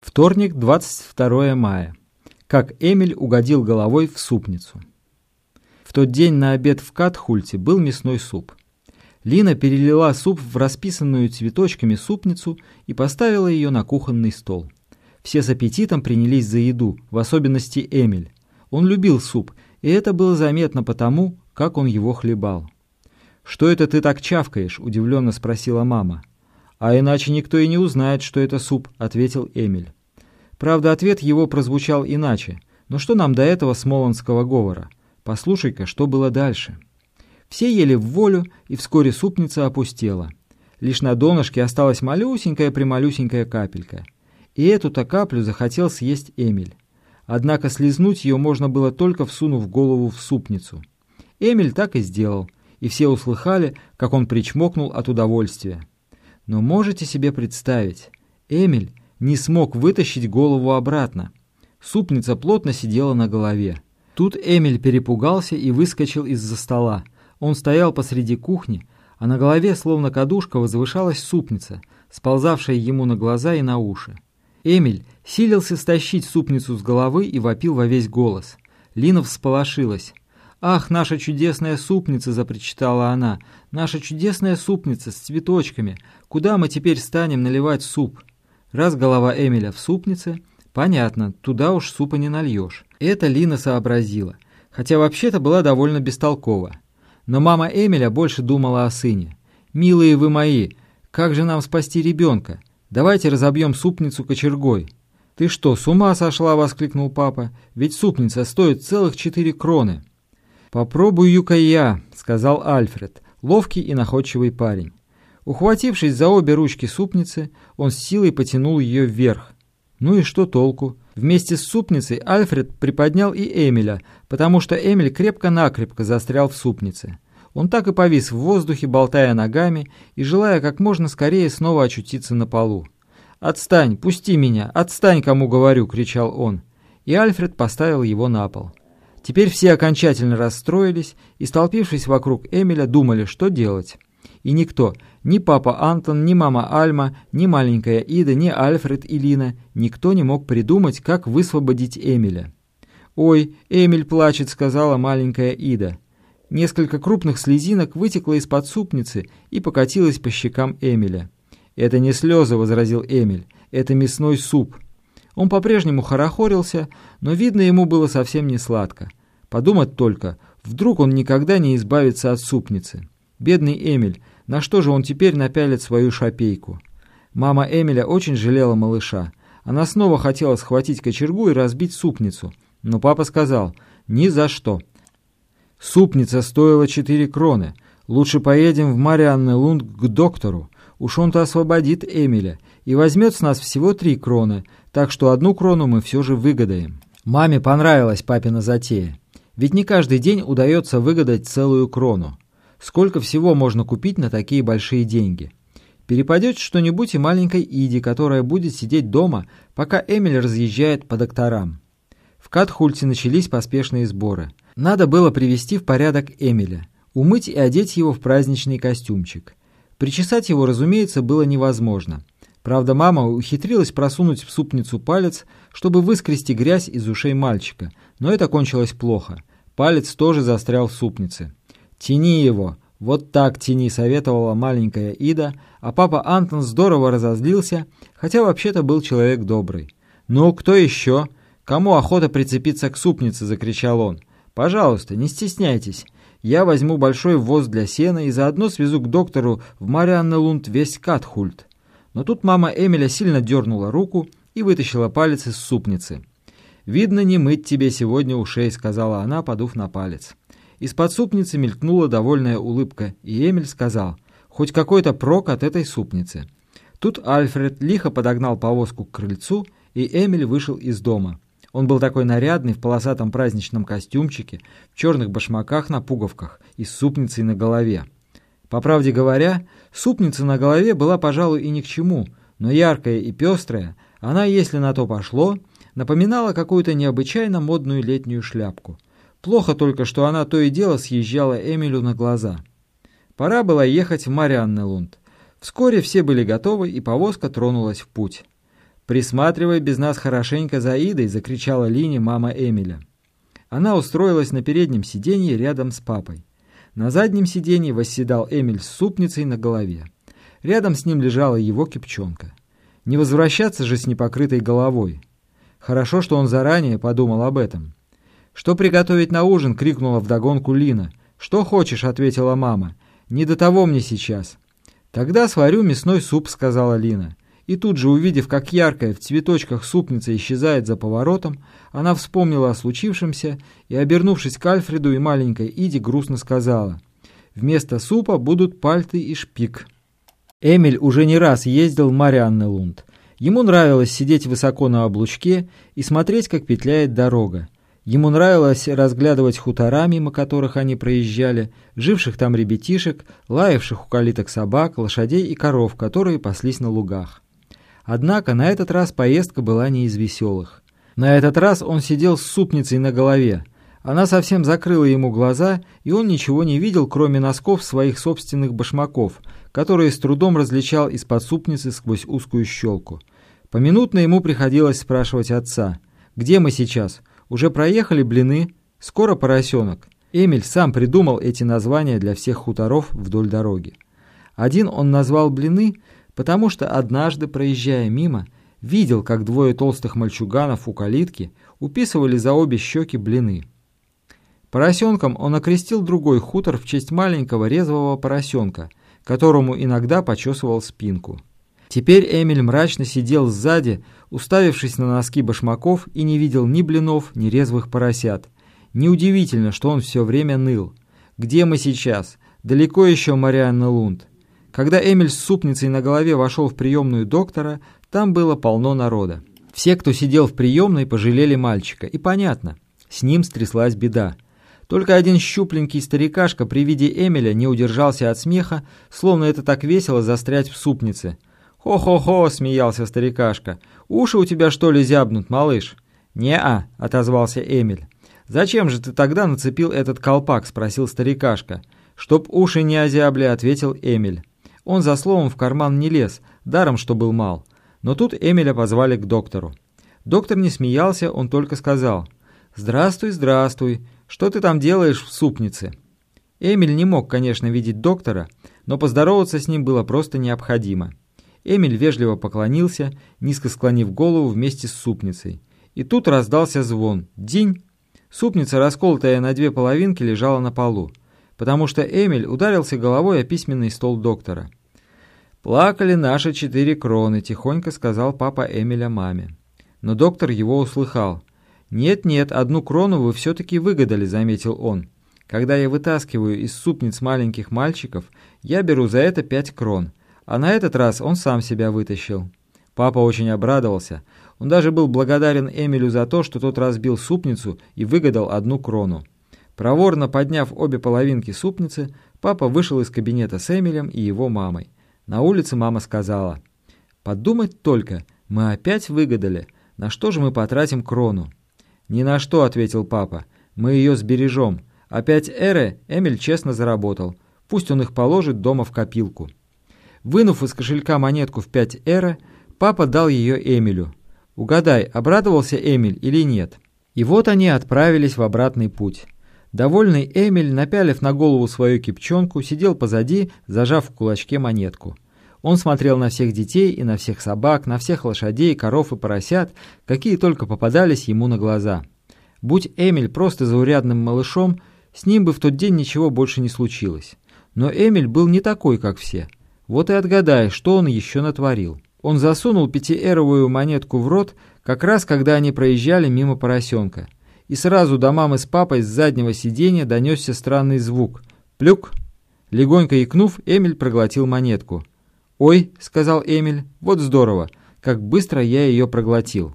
Вторник, 22 мая. Как Эмиль угодил головой в супницу. В тот день на обед в Катхульте был мясной суп. Лина перелила суп в расписанную цветочками супницу и поставила ее на кухонный стол. Все с аппетитом принялись за еду, в особенности Эмиль. Он любил суп, и это было заметно потому, как он его хлебал. «Что это ты так чавкаешь?» – удивленно спросила мама. «А иначе никто и не узнает, что это суп», — ответил Эмиль. Правда, ответ его прозвучал иначе. Но что нам до этого смолонского говора? Послушай-ка, что было дальше. Все ели в волю, и вскоре супница опустела. Лишь на донышке осталась малюсенькая-прималюсенькая капелька. И эту-то каплю захотел съесть Эмиль. Однако слезнуть ее можно было только всунув голову в супницу. Эмиль так и сделал, и все услыхали, как он причмокнул от удовольствия. Но можете себе представить, Эмиль не смог вытащить голову обратно. Супница плотно сидела на голове. Тут Эмиль перепугался и выскочил из-за стола. Он стоял посреди кухни, а на голове, словно кадушка, возвышалась супница, сползавшая ему на глаза и на уши. Эмиль силился стащить супницу с головы и вопил во весь голос. Лина всполошилась. «Ах, наша чудесная супница!» — запричитала она. «Наша чудесная супница с цветочками! Куда мы теперь станем наливать суп?» Раз голова Эмиля в супнице, понятно, туда уж супа не нальешь. Это Лина сообразила, хотя вообще-то была довольно бестолкова. Но мама Эмиля больше думала о сыне. «Милые вы мои, как же нам спасти ребенка? Давайте разобьем супницу кочергой». «Ты что, с ума сошла?» — воскликнул папа. «Ведь супница стоит целых четыре кроны». «Попробую-ка я», — сказал Альфред, ловкий и находчивый парень. Ухватившись за обе ручки супницы, он с силой потянул ее вверх. Ну и что толку? Вместе с супницей Альфред приподнял и Эмиля, потому что Эмиль крепко-накрепко застрял в супнице. Он так и повис в воздухе, болтая ногами и желая как можно скорее снова очутиться на полу. «Отстань, пусти меня, отстань, кому говорю!» — кричал он. И Альфред поставил его на пол. Теперь все окончательно расстроились и, столпившись вокруг Эмиля, думали, что делать. И никто, ни папа Антон, ни мама Альма, ни маленькая Ида, ни Альфред и Лина, никто не мог придумать, как высвободить Эмиля. «Ой, Эмиль плачет», — сказала маленькая Ида. Несколько крупных слезинок вытекло из-под супницы и покатилось по щекам Эмиля. «Это не слезы», — возразил Эмиль, — «это мясной суп». Он по-прежнему хорохорился, но, видно, ему было совсем не сладко. Подумать только, вдруг он никогда не избавится от супницы. Бедный Эмиль, на что же он теперь напялит свою шапейку? Мама Эмиля очень жалела малыша. Она снова хотела схватить кочергу и разбить супницу, но папа сказал «Ни за что». Супница стоила четыре кроны. Лучше поедем в Марианне Лунд к доктору. Уж он-то освободит Эмиля и возьмет с нас всего три кроны, так что одну крону мы все же выгадаем. Маме понравилась папина затея. Ведь не каждый день удается выгадать целую крону. Сколько всего можно купить на такие большие деньги? Перепадет что-нибудь и маленькой Иде, которая будет сидеть дома, пока Эмиль разъезжает по докторам. В Катхульте начались поспешные сборы. Надо было привести в порядок Эмиля, умыть и одеть его в праздничный костюмчик. Причесать его, разумеется, было невозможно. Правда, мама ухитрилась просунуть в супницу палец, чтобы выскрести грязь из ушей мальчика, но это кончилось плохо. Палец тоже застрял в супнице. «Тяни его! Вот так тяни!» — советовала маленькая Ида, а папа Антон здорово разозлился, хотя вообще-то был человек добрый. «Ну, кто еще? Кому охота прицепиться к супнице?» — закричал он. «Пожалуйста, не стесняйтесь. Я возьму большой воз для сена и заодно свезу к доктору в Марианнелунд весь Катхульт». Но тут мама Эмиля сильно дернула руку и вытащила палец из супницы. «Видно, не мыть тебе сегодня ушей», — сказала она, подув на палец. Из-под супницы мелькнула довольная улыбка, и Эмиль сказал, «Хоть какой-то прок от этой супницы». Тут Альфред лихо подогнал повозку к крыльцу, и Эмиль вышел из дома. Он был такой нарядный в полосатом праздничном костюмчике, в черных башмаках на пуговках и с супницей на голове. По правде говоря, супница на голове была, пожалуй, и ни к чему, но яркая и пестрая, она, если на то пошло, напоминала какую-то необычайно модную летнюю шляпку. Плохо только, что она то и дело съезжала Эмилю на глаза. Пора было ехать в Марианнелунд. Вскоре все были готовы, и повозка тронулась в путь. «Присматривай без нас хорошенько за Идой!» — закричала Лине мама Эмиля. Она устроилась на переднем сиденье рядом с папой. На заднем сиденье восседал Эмиль с супницей на голове. Рядом с ним лежала его кипчонка. Не возвращаться же с непокрытой головой. Хорошо, что он заранее подумал об этом. «Что приготовить на ужин?» — крикнула вдогонку Лина. «Что хочешь?» — ответила мама. «Не до того мне сейчас». «Тогда сварю мясной суп», — сказала Лина. И тут же, увидев, как яркая в цветочках супница исчезает за поворотом, она вспомнила о случившемся и, обернувшись к Альфреду и маленькой Иде, грустно сказала «Вместо супа будут пальты и шпик». Эмиль уже не раз ездил в Марианне Лунд. Ему нравилось сидеть высоко на облучке и смотреть, как петляет дорога. Ему нравилось разглядывать хутора, мимо которых они проезжали, живших там ребятишек, лаявших у калиток собак, лошадей и коров, которые паслись на лугах. Однако на этот раз поездка была не из веселых. На этот раз он сидел с супницей на голове. Она совсем закрыла ему глаза, и он ничего не видел, кроме носков своих собственных башмаков, которые с трудом различал из-под супницы сквозь узкую щелку. Поминутно ему приходилось спрашивать отца, «Где мы сейчас? Уже проехали блины? Скоро поросенок?» Эмиль сам придумал эти названия для всех хуторов вдоль дороги. Один он назвал блины – потому что однажды, проезжая мимо, видел, как двое толстых мальчуганов у калитки уписывали за обе щеки блины. Поросенком он окрестил другой хутор в честь маленького резвого поросенка, которому иногда почесывал спинку. Теперь Эмиль мрачно сидел сзади, уставившись на носки башмаков и не видел ни блинов, ни резвых поросят. Неудивительно, что он все время ныл. «Где мы сейчас? Далеко еще Марианна Лунд?» Когда Эмиль с супницей на голове вошел в приемную доктора, там было полно народа. Все, кто сидел в приемной, пожалели мальчика. И понятно, с ним стряслась беда. Только один щупленький старикашка при виде Эмиля не удержался от смеха, словно это так весело застрять в супнице. «Хо-хо-хо!» — смеялся старикашка. «Уши у тебя что ли зябнут, малыш?» «Не-а!» — отозвался Эмиль. «Зачем же ты тогда нацепил этот колпак?» — спросил старикашка. «Чтоб уши не озябли», — ответил Эмиль. Он за словом в карман не лез, даром что был мал. Но тут Эмиля позвали к доктору. Доктор не смеялся, он только сказал «Здравствуй, здравствуй, что ты там делаешь в супнице?» Эмиль не мог, конечно, видеть доктора, но поздороваться с ним было просто необходимо. Эмиль вежливо поклонился, низко склонив голову вместе с супницей. И тут раздался звон. День! Супница, расколотая на две половинки, лежала на полу потому что Эмиль ударился головой о письменный стол доктора. «Плакали наши четыре кроны», — тихонько сказал папа Эмиля маме. Но доктор его услыхал. «Нет-нет, одну крону вы все-таки выгадали», — заметил он. «Когда я вытаскиваю из супниц маленьких мальчиков, я беру за это пять крон, а на этот раз он сам себя вытащил». Папа очень обрадовался. Он даже был благодарен Эмилю за то, что тот разбил супницу и выгадал одну крону. Проворно подняв обе половинки супницы, папа вышел из кабинета с Эмилем и его мамой. На улице мама сказала, «Подумать только, мы опять выгадали. На что же мы потратим крону?» «Ни на что», — ответил папа. «Мы ее сбережем. Опять эры Эмиль честно заработал. Пусть он их положит дома в копилку». Вынув из кошелька монетку в пять эры, папа дал ее Эмилю. Угадай, обрадовался Эмиль или нет? И вот они отправились в обратный путь. Довольный Эмиль, напялив на голову свою кипчонку, сидел позади, зажав в кулачке монетку. Он смотрел на всех детей и на всех собак, на всех лошадей, коров и поросят, какие только попадались ему на глаза. Будь Эмиль просто заурядным малышом, с ним бы в тот день ничего больше не случилось. Но Эмиль был не такой, как все. Вот и отгадай, что он еще натворил. Он засунул пятиэровую монетку в рот, как раз когда они проезжали мимо поросенка – и сразу до мамы с папой с заднего сиденья донесся странный звук. «Плюк!» Легонько икнув, Эмиль проглотил монетку. «Ой», — сказал Эмиль, — «вот здорово, как быстро я ее проглотил».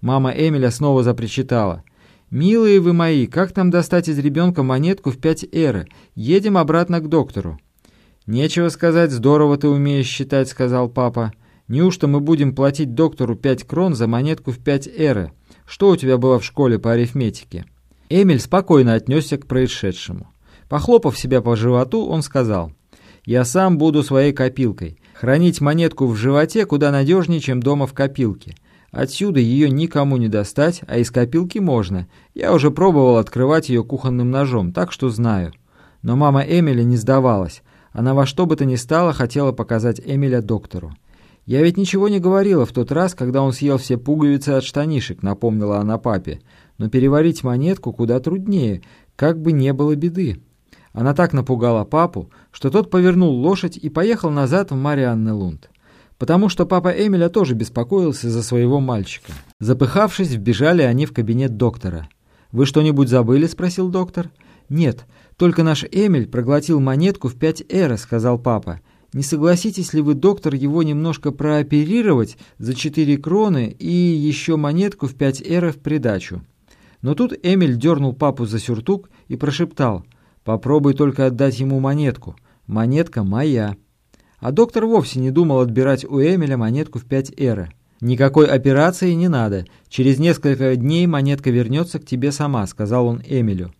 Мама Эмиля снова запричитала. «Милые вы мои, как там достать из ребенка монетку в пять эры? Едем обратно к доктору». «Нечего сказать, здорово ты умеешь считать», — сказал папа. «Неужто мы будем платить доктору пять крон за монетку в пять эры?» Что у тебя было в школе по арифметике?» Эмиль спокойно отнесся к происшедшему. Похлопав себя по животу, он сказал, «Я сам буду своей копилкой. Хранить монетку в животе куда надежнее, чем дома в копилке. Отсюда ее никому не достать, а из копилки можно. Я уже пробовал открывать ее кухонным ножом, так что знаю. Но мама Эмили не сдавалась. Она во что бы то ни стало хотела показать Эмиля доктору. «Я ведь ничего не говорила в тот раз, когда он съел все пуговицы от штанишек», — напомнила она папе. «Но переварить монетку куда труднее, как бы не было беды». Она так напугала папу, что тот повернул лошадь и поехал назад в Марианне Лунд. Потому что папа Эмиля тоже беспокоился за своего мальчика. Запыхавшись, вбежали они в кабинет доктора. «Вы что-нибудь забыли?» — спросил доктор. «Нет, только наш Эмиль проглотил монетку в 5 эра», — сказал папа. «Не согласитесь ли вы, доктор, его немножко прооперировать за 4 кроны и еще монетку в 5 эра в придачу?» Но тут Эмиль дернул папу за сюртук и прошептал — Попробуй только отдать ему монетку. Монетка моя. А доктор вовсе не думал отбирать у Эмиля монетку в 5 эры. «Никакой операции не надо. Через несколько дней монетка вернется к тебе сама», — сказал он Эмилю.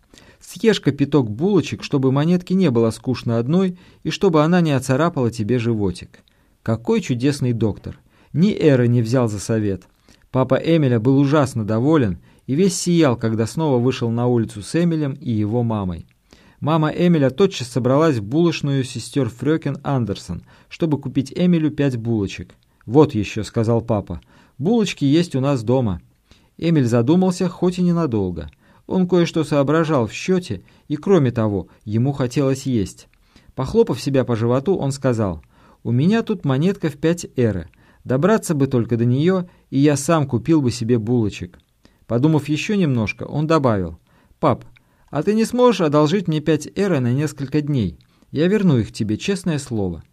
«Съешь-ка пяток булочек, чтобы монетке не было скучно одной и чтобы она не оцарапала тебе животик». Какой чудесный доктор! Ни Эра не взял за совет. Папа Эмиля был ужасно доволен и весь сиял, когда снова вышел на улицу с Эмилем и его мамой. Мама Эмиля тотчас собралась в булочную сестер Фрёкен Андерсон, чтобы купить Эмилю пять булочек. «Вот еще», — сказал папа, — «булочки есть у нас дома». Эмиль задумался, хоть и ненадолго. Он кое-что соображал в счете, и, кроме того, ему хотелось есть. Похлопав себя по животу, он сказал, «У меня тут монетка в пять эры. Добраться бы только до нее, и я сам купил бы себе булочек». Подумав еще немножко, он добавил, «Пап, а ты не сможешь одолжить мне пять эры на несколько дней. Я верну их тебе, честное слово».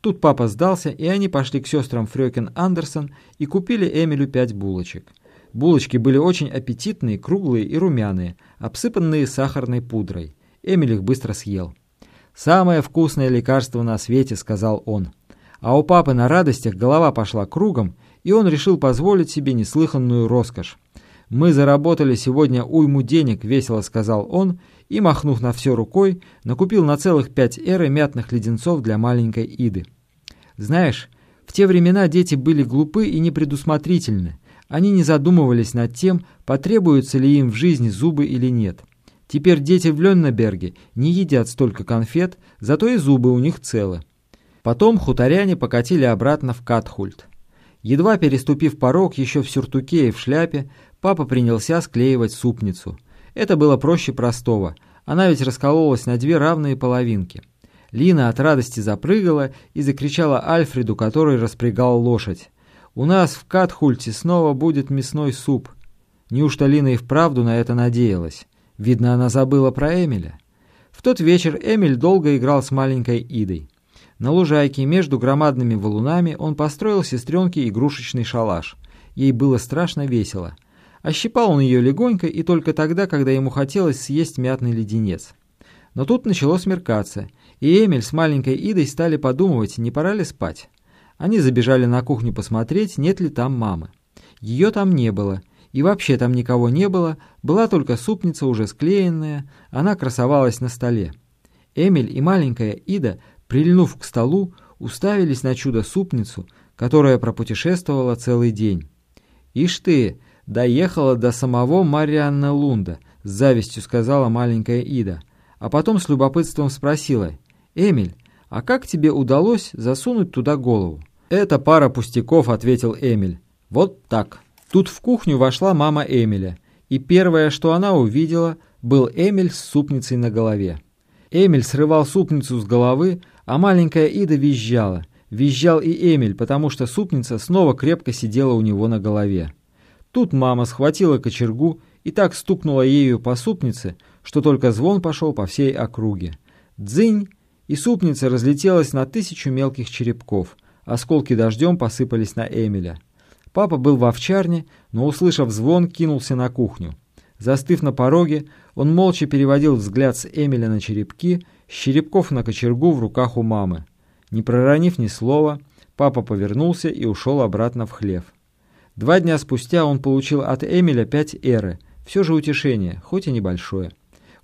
Тут папа сдался, и они пошли к сестрам Фрёкен Андерсон и купили Эмилю пять булочек. Булочки были очень аппетитные, круглые и румяные, обсыпанные сахарной пудрой. Эмиль их быстро съел. «Самое вкусное лекарство на свете», — сказал он. А у папы на радостях голова пошла кругом, и он решил позволить себе неслыханную роскошь. «Мы заработали сегодня уйму денег», — весело сказал он, и, махнув на все рукой, накупил на целых пять эры мятных леденцов для маленькой Иды. Знаешь, в те времена дети были глупы и непредусмотрительны. Они не задумывались над тем, потребуются ли им в жизни зубы или нет. Теперь дети в Леннеберге не едят столько конфет, зато и зубы у них целы. Потом хуторяне покатили обратно в Катхульт. Едва переступив порог, еще в сюртуке и в шляпе, Папа принялся склеивать супницу. Это было проще простого. Она ведь раскололась на две равные половинки. Лина от радости запрыгала и закричала Альфреду, который распрягал лошадь. «У нас в Катхульте снова будет мясной суп». Неужто Лина и вправду на это надеялась? Видно, она забыла про Эмиля. В тот вечер Эмиль долго играл с маленькой Идой. На лужайке между громадными валунами он построил сестренке игрушечный шалаш. Ей было страшно весело – Ощипал он ее легонько и только тогда, когда ему хотелось съесть мятный леденец. Но тут начало смеркаться, и Эмиль с маленькой Идой стали подумывать, не пора ли спать. Они забежали на кухню посмотреть, нет ли там мамы. Ее там не было, и вообще там никого не было, была только супница уже склеенная, она красовалась на столе. Эмиль и маленькая Ида, прильнув к столу, уставились на чудо-супницу, которая пропутешествовала целый день. «Ишь ты!» доехала до самого Марианна Лунда, с завистью сказала маленькая Ида, а потом с любопытством спросила, «Эмиль, а как тебе удалось засунуть туда голову?» «Это пара пустяков», — ответил Эмиль. «Вот так». Тут в кухню вошла мама Эмиля, и первое, что она увидела, был Эмиль с супницей на голове. Эмиль срывал супницу с головы, а маленькая Ида визжала. Визжал и Эмиль, потому что супница снова крепко сидела у него на голове. Тут мама схватила кочергу и так стукнула ею по супнице, что только звон пошел по всей округе. Дзынь! И супница разлетелась на тысячу мелких черепков. Осколки дождем посыпались на Эмиля. Папа был в овчарне, но, услышав звон, кинулся на кухню. Застыв на пороге, он молча переводил взгляд с Эмиля на черепки, с черепков на кочергу в руках у мамы. Не проронив ни слова, папа повернулся и ушел обратно в хлев. Два дня спустя он получил от Эмиля пять эры. Все же утешение, хоть и небольшое.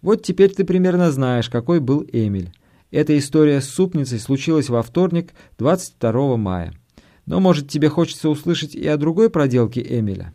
Вот теперь ты примерно знаешь, какой был Эмиль. Эта история с супницей случилась во вторник, 22 мая. Но, может, тебе хочется услышать и о другой проделке Эмиля?»